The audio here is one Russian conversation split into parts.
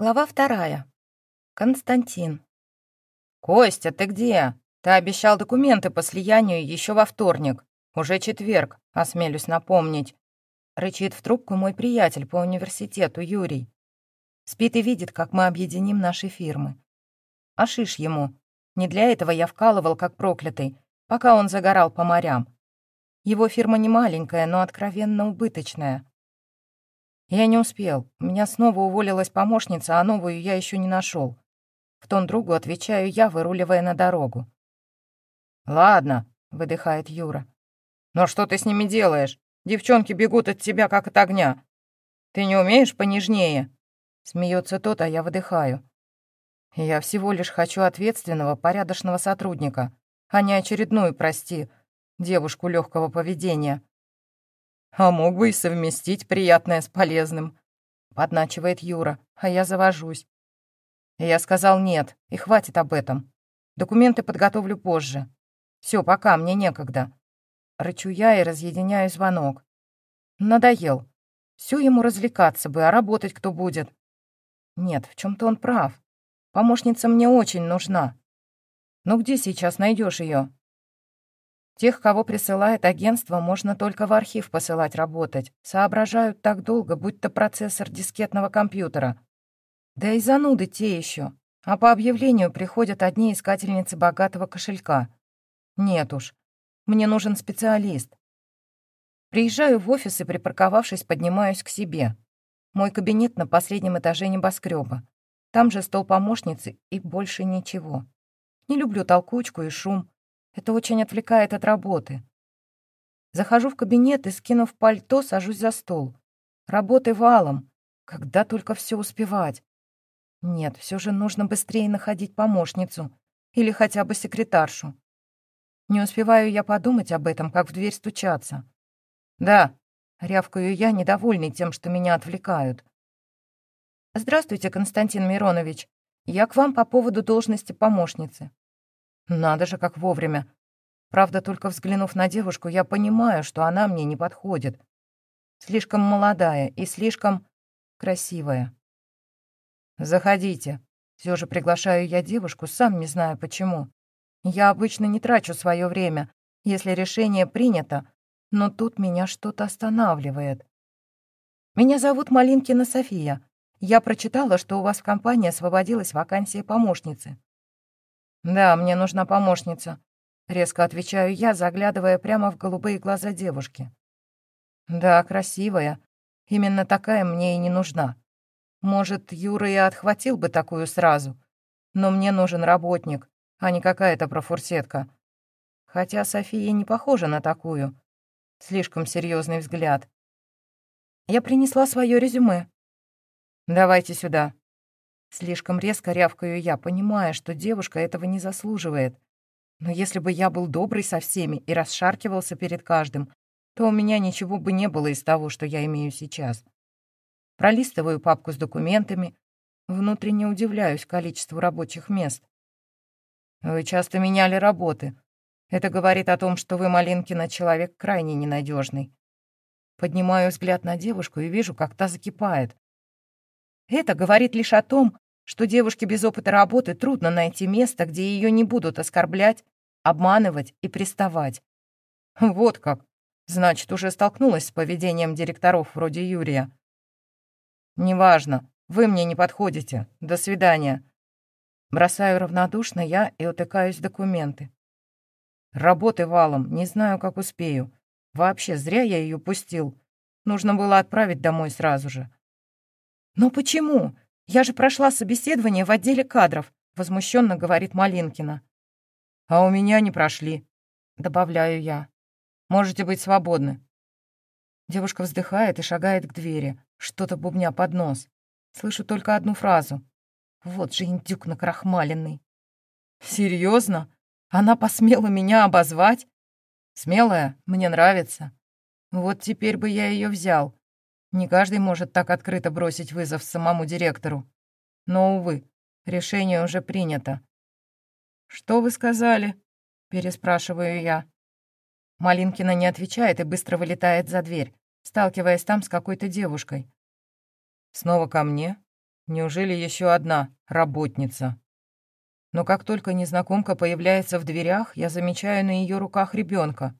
Глава вторая. Константин. «Костя, ты где? Ты обещал документы по слиянию еще во вторник. Уже четверг, осмелюсь напомнить». Рычит в трубку мой приятель по университету, Юрий. Спит и видит, как мы объединим наши фирмы. А ему. Не для этого я вкалывал, как проклятый, пока он загорал по морям. Его фирма не маленькая, но откровенно убыточная. Я не успел. Меня снова уволилась помощница, а новую я еще не нашел. В тон другу отвечаю я, выруливая на дорогу. «Ладно», — выдыхает Юра. «Но что ты с ними делаешь? Девчонки бегут от тебя, как от огня. Ты не умеешь понежнее?» Смеется тот, а я выдыхаю. «Я всего лишь хочу ответственного, порядочного сотрудника, а не очередную, прости, девушку легкого поведения. А мог бы и совместить приятное с полезным. Подначивает Юра, а я завожусь. Я сказал нет, и хватит об этом. Документы подготовлю позже. Все, пока, мне некогда. Рычу я и разъединяю звонок. Надоел. Все ему развлекаться бы, а работать кто будет? Нет, в чем то он прав. Помощница мне очень нужна. Ну где сейчас найдешь ее? Тех, кого присылает агентство, можно только в архив посылать работать. Соображают так долго, будто процессор дискетного компьютера. Да и зануды те еще. А по объявлению приходят одни искательницы богатого кошелька. Нет уж, мне нужен специалист. Приезжаю в офис и, припарковавшись, поднимаюсь к себе. Мой кабинет на последнем этаже небоскреба. Там же стол помощницы и больше ничего. Не люблю толкучку и шум. Это очень отвлекает от работы. Захожу в кабинет и, скинув пальто, сажусь за стол. Работы валом. Когда только все успевать. Нет, все же нужно быстрее находить помощницу. Или хотя бы секретаршу. Не успеваю я подумать об этом, как в дверь стучаться. «Да», — рявкаю я, недовольный тем, что меня отвлекают. «Здравствуйте, Константин Миронович. Я к вам по поводу должности помощницы. Надо же, как вовремя. Правда, только взглянув на девушку, я понимаю, что она мне не подходит. Слишком молодая и слишком красивая. «Заходите». Все же приглашаю я девушку, сам не знаю почему. Я обычно не трачу свое время, если решение принято, но тут меня что-то останавливает. Меня зовут Малинкина София. Я прочитала, что у вас в компании освободилась вакансия помощницы. «Да, мне нужна помощница», — резко отвечаю я, заглядывая прямо в голубые глаза девушки. «Да, красивая. Именно такая мне и не нужна. Может, Юра и отхватил бы такую сразу, но мне нужен работник, а не какая-то профурсетка. Хотя София не похожа на такую. Слишком серьезный взгляд. Я принесла свое резюме. Давайте сюда. Слишком резко рявкаю я, понимая, что девушка этого не заслуживает. Но если бы я был добрый со всеми и расшаркивался перед каждым, то у меня ничего бы не было из того, что я имею сейчас. Пролистываю папку с документами, внутренне удивляюсь количеству рабочих мест. Вы часто меняли работы. Это говорит о том, что вы, Малинкина, человек крайне ненадежный. Поднимаю взгляд на девушку и вижу, как та закипает. Это говорит лишь о том, что девушке без опыта работы трудно найти место, где ее не будут оскорблять, обманывать и приставать. Вот как. Значит, уже столкнулась с поведением директоров вроде Юрия. «Неважно, вы мне не подходите. До свидания». Бросаю равнодушно я и утыкаюсь в документы. Работы валом, не знаю, как успею. Вообще, зря я ее пустил. Нужно было отправить домой сразу же. «Но почему? Я же прошла собеседование в отделе кадров», — возмущенно говорит Малинкина. «А у меня не прошли», — добавляю я. «Можете быть свободны». Девушка вздыхает и шагает к двери, что-то бубня под нос. Слышу только одну фразу. «Вот же индюк накрахмаленный». «Серьезно? Она посмела меня обозвать?» «Смелая, мне нравится. Вот теперь бы я ее взял. Не каждый может так открыто бросить вызов самому директору. Но, увы, решение уже принято. «Что вы сказали?» — переспрашиваю я. Малинкина не отвечает и быстро вылетает за дверь, сталкиваясь там с какой-то девушкой. «Снова ко мне?» Неужели еще одна работница? Но как только незнакомка появляется в дверях, я замечаю на ее руках ребенка.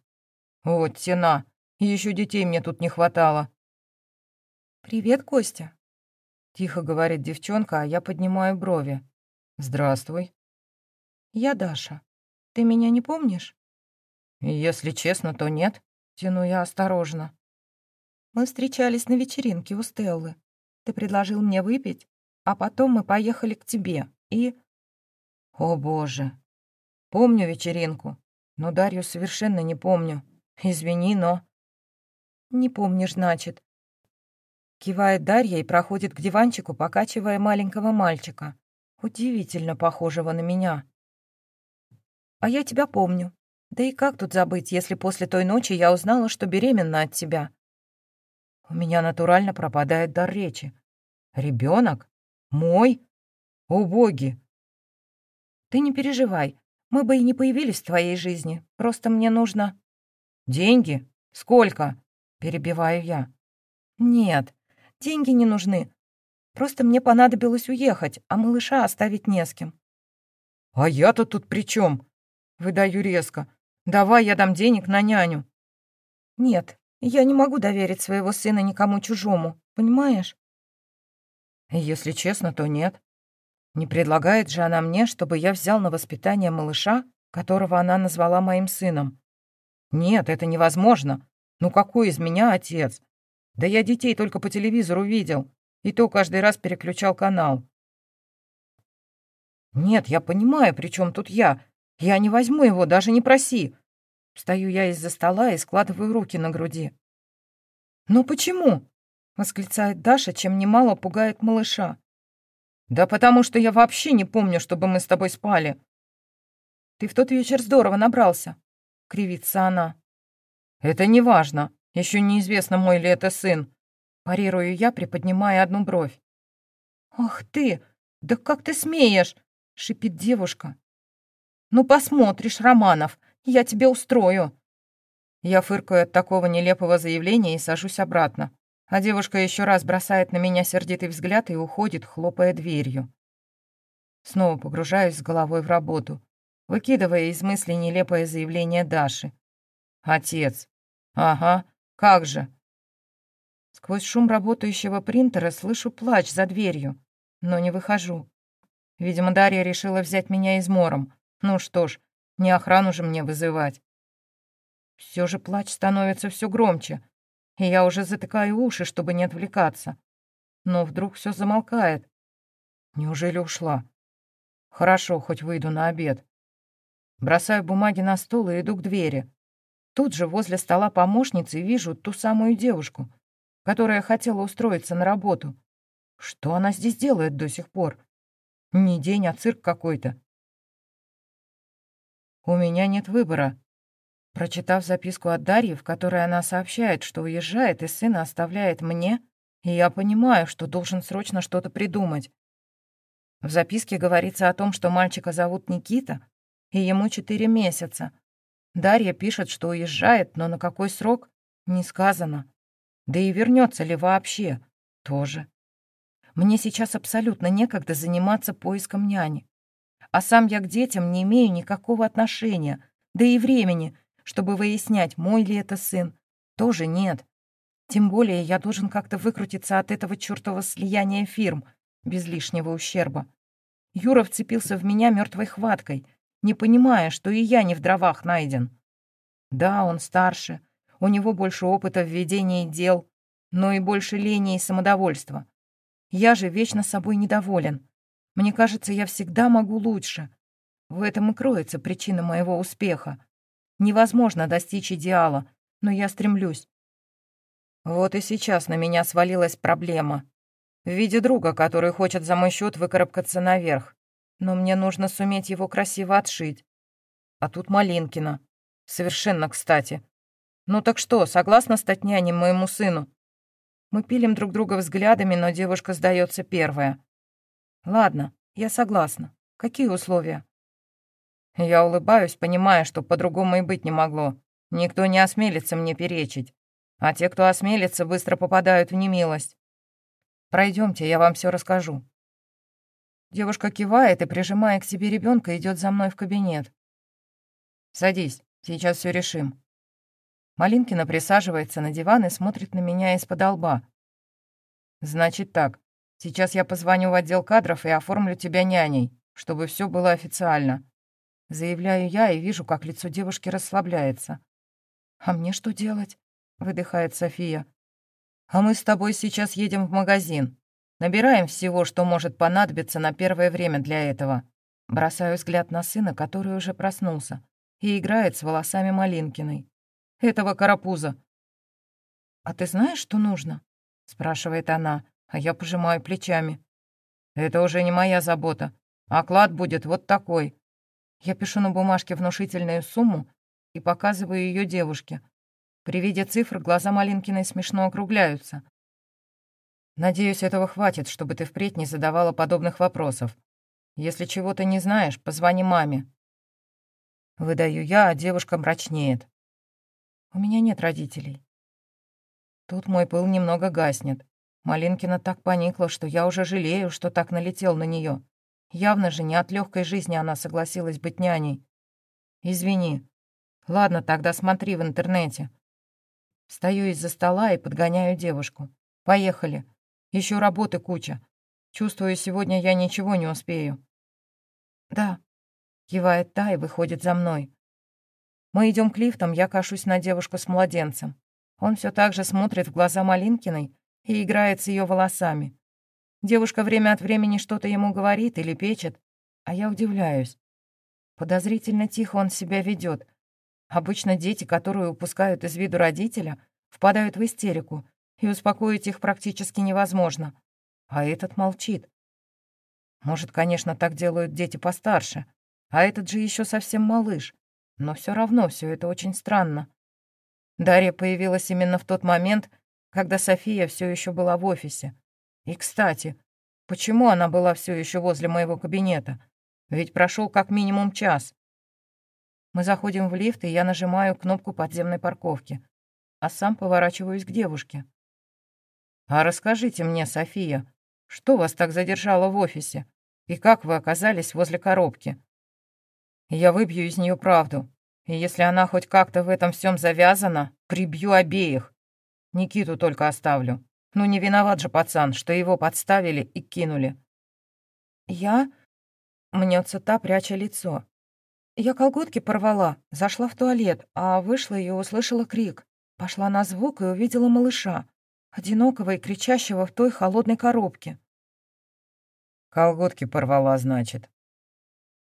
Вот тена, еще детей мне тут не хватало. «Привет, Костя», — тихо говорит девчонка, а я поднимаю брови. «Здравствуй». «Я Даша. Ты меня не помнишь?» «Если честно, то нет», — тяну я осторожно. «Мы встречались на вечеринке у Стеллы. Ты предложил мне выпить, а потом мы поехали к тебе, и...» «О, боже! Помню вечеринку, но Дарью совершенно не помню. Извини, но...» «Не помнишь, значит». Кивает Дарья и проходит к диванчику, покачивая маленького мальчика, удивительно похожего на меня. «А я тебя помню. Да и как тут забыть, если после той ночи я узнала, что беременна от тебя?» У меня натурально пропадает дар речи. Ребенок? Мой? О, боги! Ты не переживай, мы бы и не появились в твоей жизни. Просто мне нужно...» «Деньги? Сколько?» — перебиваю я. «Нет, деньги не нужны. Просто мне понадобилось уехать, а малыша оставить не с кем». «А я-то тут при чем? Выдаю резко. «Давай я дам денег на няню». «Нет, я не могу доверить своего сына никому чужому, понимаешь?» «Если честно, то нет. Не предлагает же она мне, чтобы я взял на воспитание малыша, которого она назвала моим сыном. Нет, это невозможно. Ну какой из меня отец? Да я детей только по телевизору видел, и то каждый раз переключал канал. Нет, я понимаю, при чем тут я. Я не возьму его, даже не проси. Встаю я из-за стола и складываю руки на груди. «Ну почему?» — восклицает Даша, чем немало пугает малыша. «Да потому что я вообще не помню, чтобы мы с тобой спали». «Ты в тот вечер здорово набрался», — кривится она. «Это не важно. Еще неизвестно, мой ли это сын». Парирую я, приподнимая одну бровь. «Ах ты! Да как ты смеешь?» — шипит девушка. «Ну посмотришь, Романов, я тебе устрою». Я фыркаю от такого нелепого заявления и сажусь обратно а девушка еще раз бросает на меня сердитый взгляд и уходит, хлопая дверью. Снова погружаюсь с головой в работу, выкидывая из мыслей нелепое заявление Даши. «Отец! Ага, как же!» Сквозь шум работающего принтера слышу плач за дверью, но не выхожу. Видимо, Дарья решила взять меня измором. Ну что ж, не охрану же мне вызывать. Все же плач становится все громче, и я уже затыкаю уши, чтобы не отвлекаться. Но вдруг все замолкает. Неужели ушла? Хорошо, хоть выйду на обед. Бросаю бумаги на стол и иду к двери. Тут же возле стола помощницы вижу ту самую девушку, которая хотела устроиться на работу. Что она здесь делает до сих пор? Не день, а цирк какой-то. У меня нет выбора. Прочитав записку от Дарьи, в которой она сообщает, что уезжает и сына оставляет мне, я понимаю, что должен срочно что-то придумать. В записке говорится о том, что мальчика зовут Никита, и ему четыре месяца. Дарья пишет, что уезжает, но на какой срок — не сказано. Да и вернется ли вообще — тоже. Мне сейчас абсолютно некогда заниматься поиском няни. А сам я к детям не имею никакого отношения, да и времени — чтобы выяснять, мой ли это сын. Тоже нет. Тем более я должен как-то выкрутиться от этого чертова слияния фирм без лишнего ущерба. Юра вцепился в меня мертвой хваткой, не понимая, что и я не в дровах найден. Да, он старше, у него больше опыта в ведении дел, но и больше лени и самодовольства. Я же вечно собой недоволен. Мне кажется, я всегда могу лучше. В этом и кроется причина моего успеха. Невозможно достичь идеала, но я стремлюсь. Вот и сейчас на меня свалилась проблема. В виде друга, который хочет за мой счет выкарабкаться наверх. Но мне нужно суметь его красиво отшить. А тут Малинкина. Совершенно кстати. Ну так что, согласна стать няней моему сыну? Мы пилим друг друга взглядами, но девушка сдается первая. Ладно, я согласна. Какие условия? Я улыбаюсь, понимая, что по-другому и быть не могло. Никто не осмелится мне перечить. А те, кто осмелится, быстро попадают в немилость. Пройдемте, я вам все расскажу. Девушка кивает и, прижимая к себе ребенка, идет за мной в кабинет. «Садись, сейчас все решим». Малинкина присаживается на диван и смотрит на меня из-под лба. «Значит так, сейчас я позвоню в отдел кадров и оформлю тебя няней, чтобы все было официально». Заявляю я и вижу, как лицо девушки расслабляется. «А мне что делать?» — выдыхает София. «А мы с тобой сейчас едем в магазин. Набираем всего, что может понадобиться на первое время для этого». Бросаю взгляд на сына, который уже проснулся, и играет с волосами Малинкиной. «Этого карапуза». «А ты знаешь, что нужно?» — спрашивает она, а я пожимаю плечами. «Это уже не моя забота. Оклад будет вот такой». Я пишу на бумажке внушительную сумму и показываю ее девушке. При виде цифр глаза Малинкиной смешно округляются. «Надеюсь, этого хватит, чтобы ты впредь не задавала подобных вопросов. Если чего-то не знаешь, позвони маме». Выдаю я, а девушка мрачнеет. «У меня нет родителей». Тут мой пыл немного гаснет. Малинкина так поникла, что я уже жалею, что так налетел на нее. Явно же не от легкой жизни она согласилась быть няней. «Извини. Ладно, тогда смотри в интернете». Встаю из-за стола и подгоняю девушку. «Поехали. Еще работы куча. Чувствую, сегодня я ничего не успею». «Да», — кивает та и выходит за мной. Мы идем к лифтам, я кашусь на девушку с младенцем. Он все так же смотрит в глаза Малинкиной и играет с ее волосами. Девушка время от времени что-то ему говорит или печет, а я удивляюсь. Подозрительно тихо он себя ведет. Обычно дети, которые упускают из виду родителя, впадают в истерику и успокоить их практически невозможно. А этот молчит. Может, конечно, так делают дети постарше, а этот же еще совсем малыш. Но все равно все это очень странно. Дарья появилась именно в тот момент, когда София все еще была в офисе. И, кстати, почему она была все еще возле моего кабинета? Ведь прошел как минимум час. Мы заходим в лифт, и я нажимаю кнопку подземной парковки, а сам поворачиваюсь к девушке. «А расскажите мне, София, что вас так задержало в офисе? И как вы оказались возле коробки?» Я выбью из нее правду. И если она хоть как-то в этом всем завязана, прибью обеих. Никиту только оставлю. Ну не виноват же пацан, что его подставили и кинули. Я... Мнется та, пряча лицо. Я колготки порвала, зашла в туалет, а вышла и услышала крик. Пошла на звук и увидела малыша одинокого и кричащего в той холодной коробке. «Колготки порвала, значит».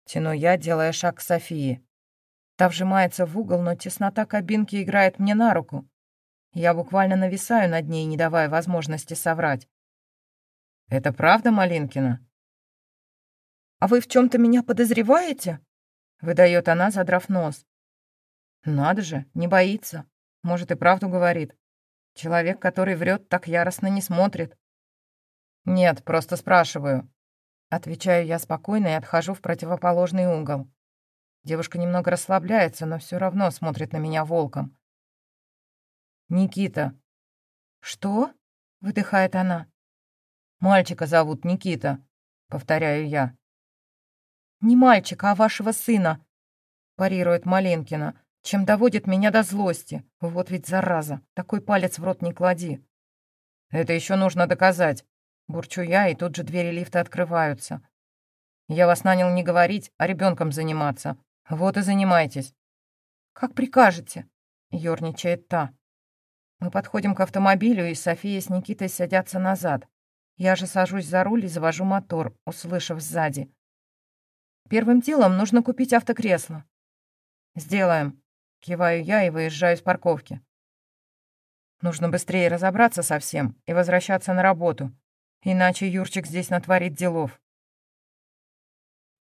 Тяну я, делая шаг к Софии. Та вжимается в угол, но теснота кабинки играет мне на руку. Я буквально нависаю над ней, не давая возможности соврать. «Это правда, Малинкина?» «А вы в чем то меня подозреваете?» — выдает она, задрав нос. «Надо же, не боится. Может, и правду говорит. Человек, который врет, так яростно не смотрит. «Нет, просто спрашиваю». Отвечаю я спокойно и отхожу в противоположный угол. Девушка немного расслабляется, но все равно смотрит на меня волком. «Никита». «Что?» — выдыхает она. «Мальчика зовут Никита», — повторяю я. «Не мальчика, а вашего сына», — парирует Маленкина чем доводит меня до злости. Вот ведь зараза, такой палец в рот не клади. Это еще нужно доказать. Бурчу я, и тут же двери лифта открываются. Я вас нанял не говорить, а ребенком заниматься. Вот и занимайтесь. Как прикажете, ерничает та. Мы подходим к автомобилю, и София с Никитой садятся назад. Я же сажусь за руль и завожу мотор, услышав сзади. Первым делом нужно купить автокресло. Сделаем. Киваю я и выезжаю с парковки. Нужно быстрее разобраться со всем и возвращаться на работу, иначе Юрчик здесь натворит делов.